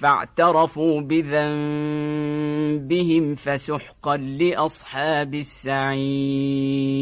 فاعترفوا بذنبهم فسحقا لأصحاب السعير.